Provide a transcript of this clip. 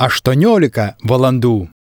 а что нёлика валанду